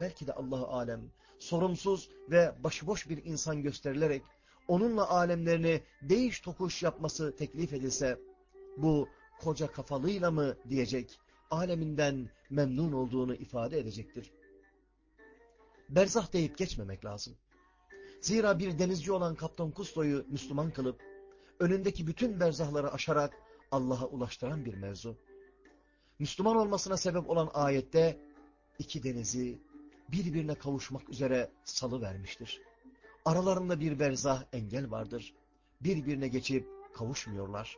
Belki de Allahu alem sorumsuz ve başıboş bir insan gösterilerek onunla alemlerini değiş tokuş yapması teklif edilse bu koca kafalıyla mı diyecek, aleminden memnun olduğunu ifade edecektir. Berzah deyip geçmemek lazım. Zira bir denizci olan Kaptan Kusto'yu Müslüman kılıp, önündeki bütün berzahları aşarak Allah'a ulaştıran bir mevzu. Müslüman olmasına sebep olan ayette iki denizi birbirine kavuşmak üzere salı vermiştir. Aralarında bir berzah engel vardır. Birbirine geçip kavuşmuyorlar.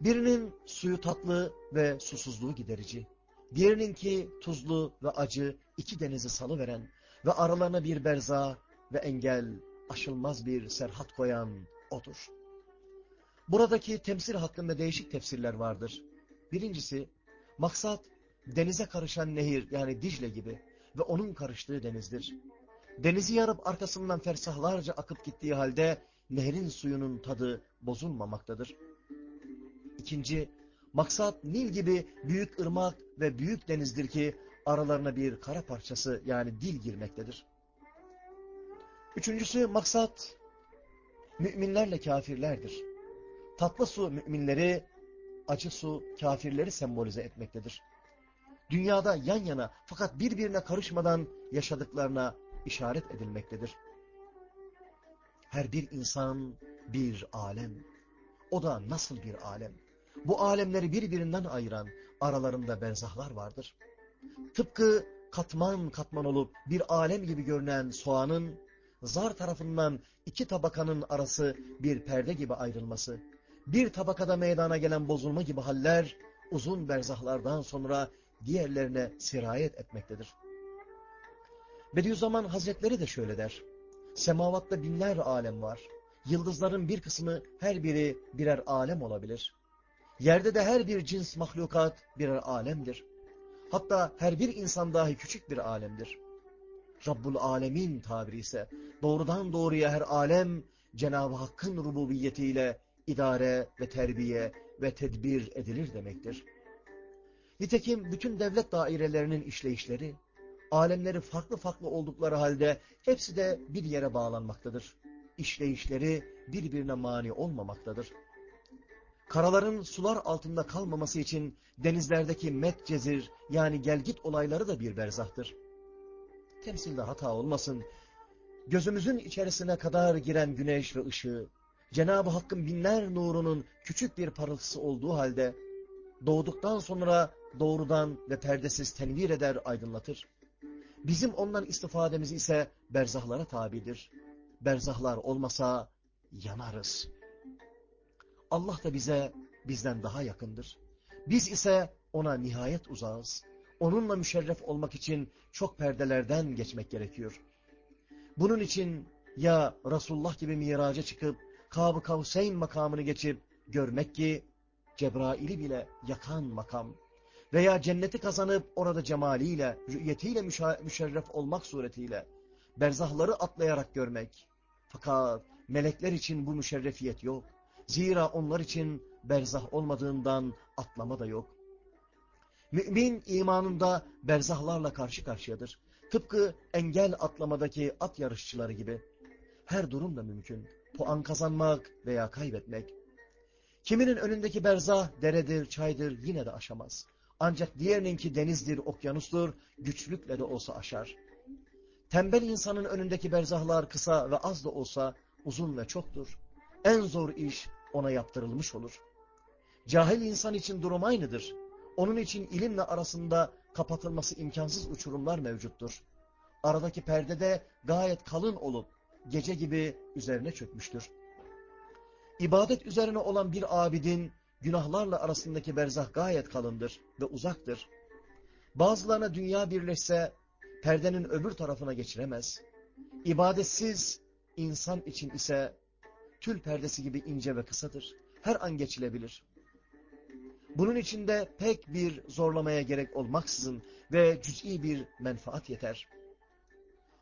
Birinin suyu tatlı ve susuzluğu giderici. Diğerininki tuzlu ve acı iki denizi salıveren ve aralarına bir berza ve engel aşılmaz bir serhat koyan odur. Buradaki temsil hakkında değişik tefsirler vardır. Birincisi, maksat denize karışan nehir yani Dicle gibi ve onun karıştığı denizdir. Denizi yarıp arkasından fersahlarca akıp gittiği halde nehrin suyunun tadı bozulmamaktadır. İkinci, maksat Nil gibi büyük ırmak ve büyük denizdir ki aralarına bir kara parçası yani dil girmektedir. Üçüncüsü maksat müminlerle kafirlerdir. Tatlı su müminleri, acı su kafirleri sembolize etmektedir. Dünyada yan yana fakat birbirine karışmadan yaşadıklarına işaret edilmektedir. Her bir insan bir alem. O da nasıl bir alem? Bu alemleri birbirinden ayıran aralarında berzahlar vardır. Tıpkı katman katman olup bir alem gibi görünen soğanın zar tarafından iki tabakanın arası bir perde gibi ayrılması, bir tabakada meydana gelen bozulma gibi haller uzun berzahlardan sonra diğerlerine sirayet etmektedir. Bediüzzaman Hazretleri de şöyle der. Semavatta binler alem var. Yıldızların bir kısmı her biri birer alem olabilir. Yerde de her bir cins mahlukat birer alemdir. Hatta her bir insan dahi küçük bir alemdir. Rabbul Alemin tabiri ise doğrudan doğruya her alem Cenab-ı Hakk'ın rububiyetiyle idare ve terbiye ve tedbir edilir demektir. Nitekim bütün devlet dairelerinin işleyişleri, alemleri farklı farklı oldukları halde hepsi de bir yere bağlanmaktadır. İşleyişleri birbirine mani olmamaktadır. Karaların sular altında kalmaması için denizlerdeki met cezir yani gelgit olayları da bir berzahtır. Temsilde hata olmasın, gözümüzün içerisine kadar giren güneş ve ışığı, Cenab-ı Hakk'ın binler nurunun küçük bir parıltısı olduğu halde, doğduktan sonra doğrudan ve perdesiz tenvir eder, aydınlatır. Bizim ondan istifademiz ise berzahlara tabidir. Berzahlar olmasa yanarız. Allah da bize bizden daha yakındır. Biz ise ona nihayet uzağız. Onunla müşerref olmak için çok perdelerden geçmek gerekiyor. Bunun için ya Resulullah gibi miraca çıkıp Kab-ı Kavseyn makamını geçip görmek ki Cebrail'i bile yakan makam veya cenneti kazanıp orada cemaliyle, rü'yetiyle müşerref olmak suretiyle berzahları atlayarak görmek. Fakat melekler için bu müşerrefiyet yok. Zira onlar için berzah olmadığından atlama da yok. Mümin imanında berzahlarla karşı karşıyadır. Tıpkı engel atlamadaki at yarışçıları gibi. Her durum da mümkün. Puan kazanmak veya kaybetmek. Kiminin önündeki berzah deredir, çaydır yine de aşamaz. Ancak diğerininki denizdir, okyanustur, güçlükle de olsa aşar. Tembel insanın önündeki berzahlar kısa ve az da olsa uzun ve çoktur. En zor iş ona yaptırılmış olur. Cahil insan için durum aynıdır. Onun için ilimle arasında kapatılması imkansız uçurumlar mevcuttur. Aradaki perde de gayet kalın olup gece gibi üzerine çökmüştür. İbadet üzerine olan bir abidin günahlarla arasındaki berzah gayet kalındır ve uzaktır. Bazılarına dünya birleşse perdenin öbür tarafına geçiremez. İbadetsiz insan için ise tül perdesi gibi ince ve kısadır. Her an geçilebilir. Bunun içinde pek bir zorlamaya gerek olmaksızın ve cüz'i bir menfaat yeter.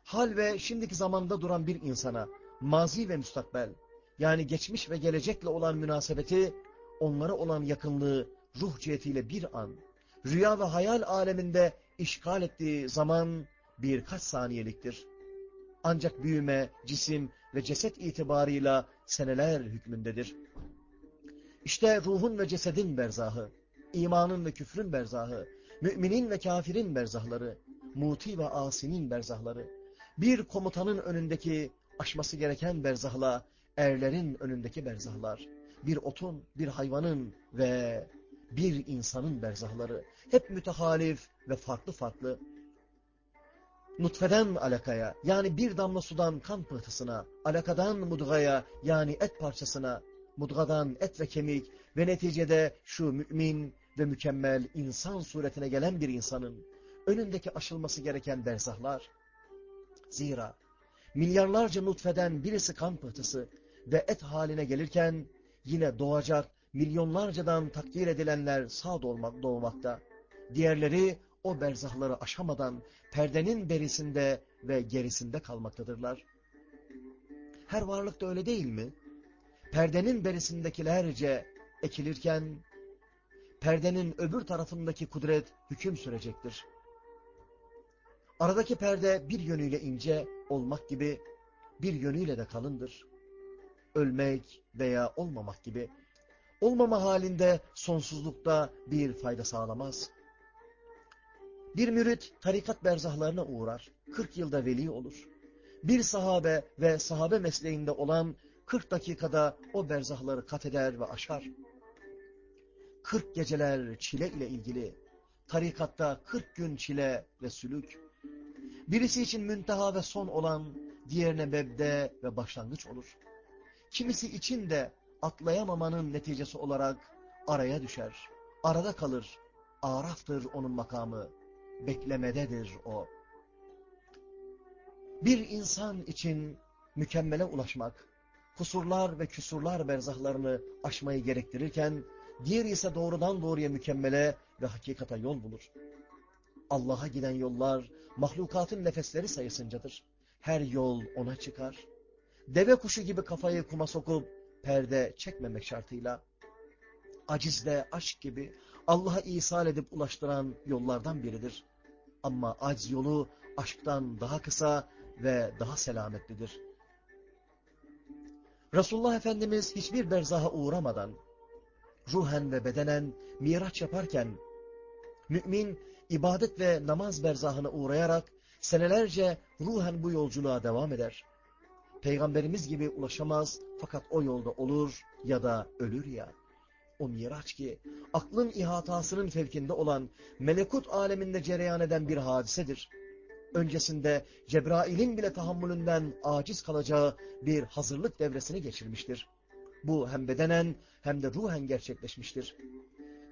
Hal ve şimdiki zamanda duran bir insana mazi ve müstakbel yani geçmiş ve gelecekle olan münasebeti, onlara olan yakınlığı ruh cihetiyle bir an, rüya ve hayal aleminde işgal ettiği zaman birkaç saniyeliktir. Ancak büyüme, cisim ve ceset itibarıyla seneler hükmündedir. İşte ruhun ve cesedin berzahı, imanın ve küfrün berzahı, müminin ve kafirin berzahları, muti ve asinin berzahları, bir komutanın önündeki aşması gereken berzahla erlerin önündeki berzahlar, bir otun, bir hayvanın ve bir insanın berzahları hep mütehalif ve farklı farklı. Nutfeden alakaya yani bir damla sudan kan pıhtısına, alakadan mudgaya yani et parçasına, mudgadan et ve kemik ve neticede şu mümin ve mükemmel insan suretine gelen bir insanın önündeki aşılması gereken berzahlar. Zira milyarlarca nutfeden birisi kan pıhtısı ve et haline gelirken yine doğacak milyonlarcadan takdir edilenler sağ doğmak, doğmakta. Diğerleri o berzahları aşamadan perdenin berisinde ve gerisinde kalmaktadırlar. Her varlık da öyle değil mi? Perdenin berisindekilerce ekilirken, perdenin öbür tarafındaki kudret hüküm sürecektir. Aradaki perde bir yönüyle ince olmak gibi, bir yönüyle de kalındır. Ölmek veya olmamak gibi, olmama halinde sonsuzlukta bir fayda sağlamaz. Bir mürit tarikat berzahlarına uğrar, 40 yılda veli olur. Bir sahabe ve sahabe mesleğinde olan 40 dakikada o berzahları kat eder ve aşar. 40 geceler çile ile ilgili, tarikatta 40 gün çile ve sülük. Birisi için münteha ve son olan, diğerine mebde ve başlangıç olur. Kimisi için de atlayamamanın neticesi olarak araya düşer. Arada kalır. Araftır onun makamı. Beklemededir o. Bir insan için mükemmele ulaşmak, kusurlar ve küsurlar berzahlarını aşmayı gerektirirken, diğeri ise doğrudan doğruya mükemmele ve hakikata yol bulur. Allah'a giden yollar, mahlukatın nefesleri sayısıncadır. Her yol ona çıkar. Deve kuşu gibi kafayı kuma sokup, perde çekmemek şartıyla, acizle aşk gibi Allah'a isal edip ulaştıran yollardan biridir. Ama aciz yolu aşktan daha kısa ve daha selametlidir. Resulullah Efendimiz hiçbir berzaha uğramadan, ruhen ve bedenen miraç yaparken, mümin ibadet ve namaz berzahına uğrayarak senelerce ruhen bu yolculuğa devam eder. Peygamberimiz gibi ulaşamaz fakat o yolda olur ya da ölür ya. O miraç ki aklın ihatasının fevkinde olan melekut aleminde cereyan eden bir hadisedir. Öncesinde Cebrail'in bile tahammülünden aciz kalacağı bir hazırlık devresini geçirmiştir. Bu hem bedenen hem de ruhen gerçekleşmiştir.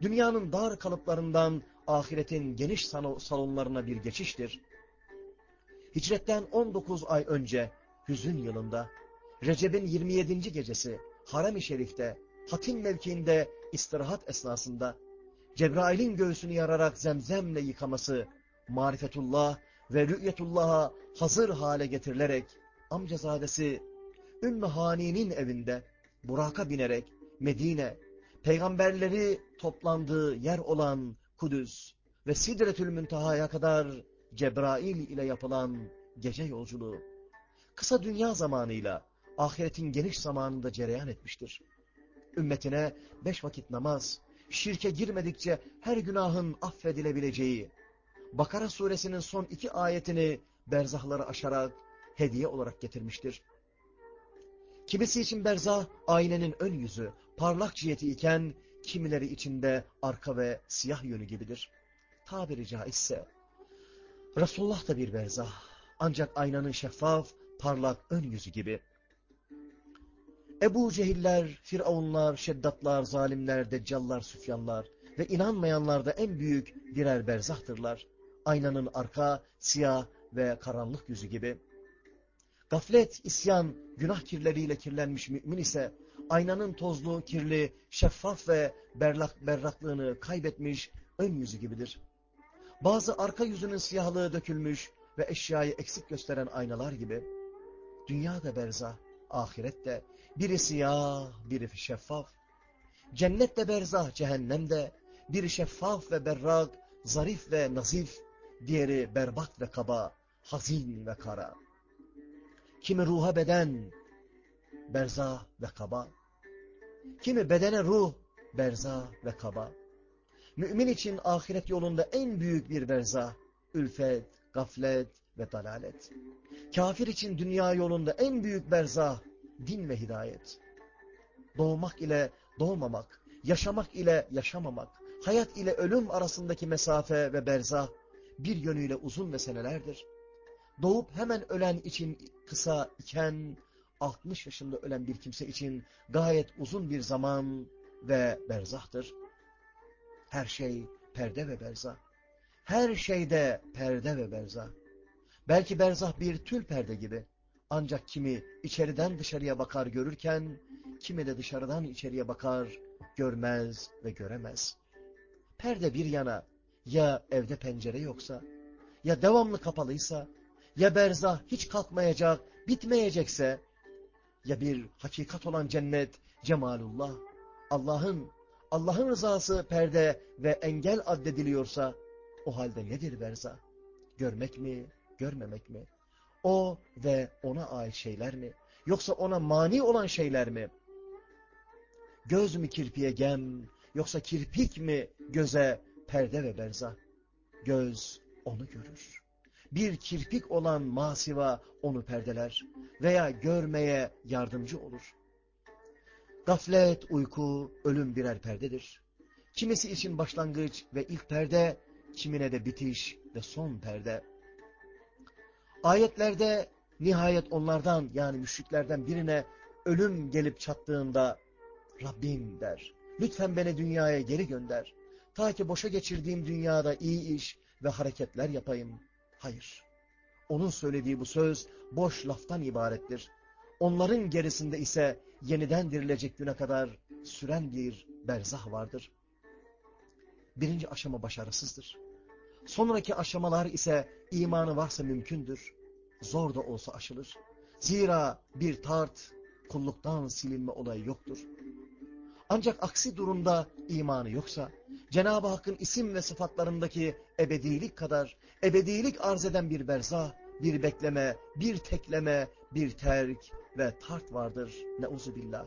Dünyanın dar kalıplarından ahiretin geniş salonlarına bir geçiştir. Hicretten 19 ay önce hüzün yılında, Recep'in 27. gecesi Harem-i Şerif'te, hatim mevkiinde istirahat esnasında, Cebrail'in göğsünü yararak zemzemle yıkaması, marifetullah ve rü'yetullah'a hazır hale getirilerek, amcazadesi Ümmü Hani'nin evinde, Burak'a binerek, Medine, peygamberleri toplandığı yer olan Kudüs ve Sidretül Münteha'ya kadar Cebrail ile yapılan gece yolculuğu, kısa dünya zamanıyla ahiretin geniş zamanında cereyan etmiştir. Ümmetine beş vakit namaz, şirke girmedikçe her günahın affedilebileceği, Bakara suresinin son iki ayetini berzahları aşarak hediye olarak getirmiştir. Kimisi için berzah aynenin ön yüzü, parlak ciheti iken, kimileri içinde arka ve siyah yönü gibidir. Tabiri caizse, Resulullah da bir berzah, ancak aynanın şeffaf, parlak ön yüzü gibi. Ebu Cehiller, Firavunlar, Şeddatlar, zalimler, Deccallar, Süfyanlar ve inanmayanlar da en büyük birer berzahtırlar. Aynanın arka, siyah ve karanlık yüzü gibi. Gaflet, isyan, günah kirleriyle kirlenmiş mümin ise aynanın tozlu, kirli, şeffaf ve berlak, berraklığını kaybetmiş ön yüzü gibidir. Bazı arka yüzünün siyahlığı dökülmüş ve eşyayı eksik gösteren aynalar gibi, dünya da berzah, ahiret de, biri siyah, biri şeffaf. Cennet de berzah, cehennem de, biri şeffaf ve berrak, zarif ve nazif, diğeri berbat ve kaba, hazin ve kara. Kimi ruha beden, berzah ve kaba. Kimi bedene ruh, berzah ve kaba. Mümin için ahiret yolunda en büyük bir berzah, ülfet, gaflet ve dalalet. Kafir için dünya yolunda en büyük berzah, din ve hidayet. Doğmak ile doğmamak, yaşamak ile yaşamamak, hayat ile ölüm arasındaki mesafe ve berzah bir yönüyle uzun ve senelerdir. Doğup hemen ölen için kısa iken 60 yaşında ölen bir kimse için gayet uzun bir zaman ve berzahtır. Her şey perde ve berzah. Her şeyde perde ve berzah. Belki berzah bir tül perde gibi. Ancak kimi içeriden dışarıya bakar görürken, kimi de dışarıdan içeriye bakar, görmez ve göremez. Perde bir yana, ya evde pencere yoksa, ya devamlı kapalıysa, ya berzah hiç kalkmayacak, bitmeyecekse, ya bir hakikat olan cennet, cemalullah, Allah'ın Allah'ın rızası perde ve engel addediliyorsa, o halde nedir berzah? Görmek mi, görmemek mi? O ve ona ait şeyler mi? Yoksa ona mani olan şeyler mi? Göz mü kirpiye gem, yoksa kirpik mi göze perde ve berzah? Göz onu görür. Bir kirpik olan masiva onu perdeler veya görmeye yardımcı olur. Gaflet, uyku, ölüm birer perdedir. Kimisi için başlangıç ve ilk perde, kimine de bitiş ve son perde. Ayetlerde nihayet onlardan yani müşriklerden birine ölüm gelip çattığında Rabbim der. Lütfen beni dünyaya geri gönder. Ta ki boşa geçirdiğim dünyada iyi iş ve hareketler yapayım. Hayır. Onun söylediği bu söz boş laftan ibarettir. Onların gerisinde ise yeniden dirilecek güne kadar süren bir berzah vardır. Birinci aşama başarısızdır. Sonraki aşamalar ise imanı varsa mümkündür. Zor da olsa aşılır. Zira bir tart kulluktan silinme olayı yoktur. Ancak aksi durumda imanı yoksa, Cenab-ı Hakk'ın isim ve sıfatlarındaki ebedilik kadar ebedilik arz eden bir berzah, bir bekleme, bir tekleme, bir terk ve tart vardır. Neuzubillah.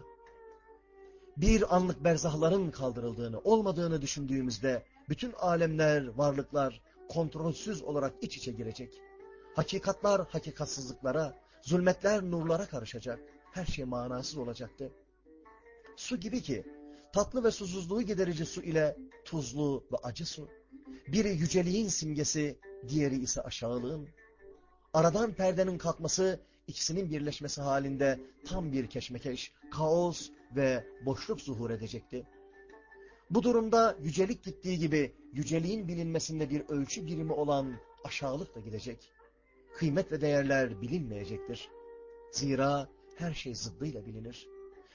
Bir anlık berzahların kaldırıldığını, olmadığını düşündüğümüzde bütün alemler, varlıklar kontrolsüz olarak iç içe girecek. Hakikatlar hakikatsızlıklara, zulmetler nurlara karışacak. Her şey manasız olacaktı. Su gibi ki, tatlı ve susuzluğu giderici su ile tuzlu ve acı su. Biri yüceliğin simgesi, diğeri ise aşağılığın. Aradan perdenin kalkması, ikisinin birleşmesi halinde tam bir keşmekeş, kaos ve boşluk zuhur edecekti. Bu durumda yücelik gittiği gibi yüceliğin bilinmesinde bir ölçü birimi olan aşağılık da gidecek. Kıymet ve değerler bilinmeyecektir. Zira her şey zıddıyla bilinir.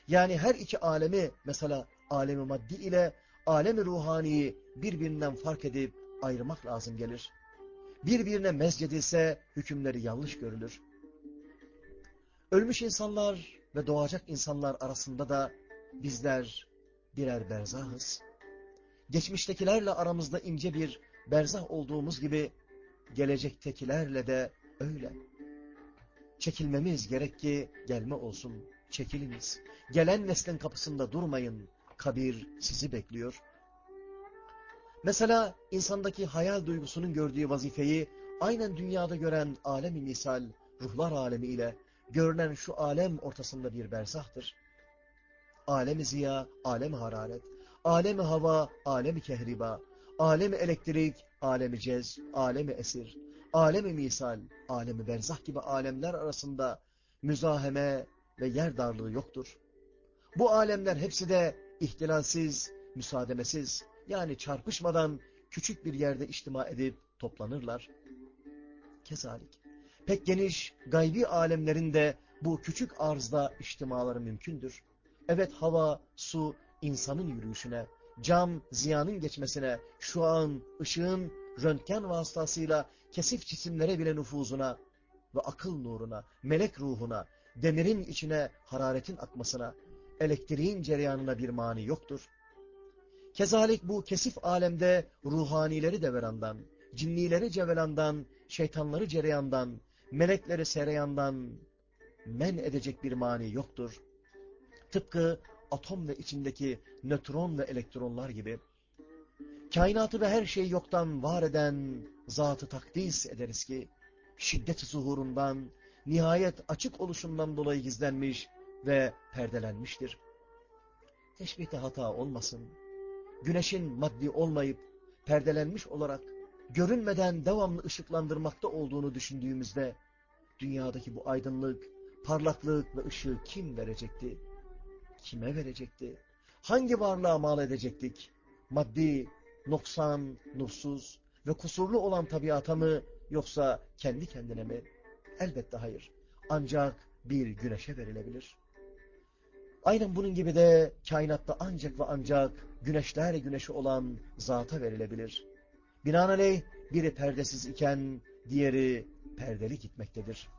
Yani her iki alemi mesela alemi maddi ile alemi ruhaniyi birbirinden fark edip ayırmak lazım gelir. Birbirine mezcedilse hükümleri yanlış görülür. Ölmüş insanlar ve doğacak insanlar arasında da bizler birer berzahız. Geçmiştekilerle aramızda ince bir berzah olduğumuz gibi gelecektekilerle de öyle. Çekilmemiz gerek ki gelme olsun, çekiliniz. Gelen neslin kapısında durmayın, kabir sizi bekliyor. Mesela insandaki hayal duygusunun gördüğü vazifeyi aynen dünyada gören alemi misal, ruhlar alemi ile görünen şu alem ortasında bir berzahtır. Alemi ziya, alemi hararet, alemi hava, alemi kehriba, alemi elektrik, alemi cez, alemi esir, alemi misal, alemi berzah gibi alemler arasında müzaheme ve yer darlığı yoktur. Bu alemler hepsi de ihtilalsiz, müsaademesiz, yani çarpışmadan küçük bir yerde içtima edip toplanırlar. Kezalik. Pek geniş, gaybi alemlerinde bu küçük arzda içtimaları mümkündür. Evet hava, su, insanın yürüyüşüne, cam, ziyanın geçmesine, şu an ışığın röntgen vasıtasıyla kesif cisimlere bile nüfuzuna ve akıl nuruna, melek ruhuna, demirin içine hararetin akmasına, elektriğin cereyanına bir mani yoktur. Kezalik bu kesif alemde ruhanileri deverandan, cinnileri cevelandan, şeytanları cereyandan, melekleri sereyandan men edecek bir mani yoktur. Tıpkı atom ve içindeki nötron ve elektronlar gibi, kainatı ve her şeyi yoktan var eden zatı takdis ederiz ki, şiddet zuhurundan, nihayet açık oluşundan dolayı gizlenmiş ve perdelenmiştir. Teşbihte hata olmasın. Güneşin maddi olmayıp perdelenmiş olarak görünmeden devamlı ışıklandırmakta olduğunu düşündüğümüzde dünyadaki bu aydınlık, parlaklık ve ışığı kim verecekti? Kime verecekti? Hangi varlığa mal edecektik? Maddi, noksan, nursuz ve kusurlu olan tabiata mı yoksa kendi kendine mi? Elbette hayır. Ancak bir güneşe verilebilir. Aynen bunun gibi de kainatta ancak ve ancak güneşler güneşi olan zata verilebilir. Binaenaleyh biri perdesiz iken diğeri perdeli gitmektedir.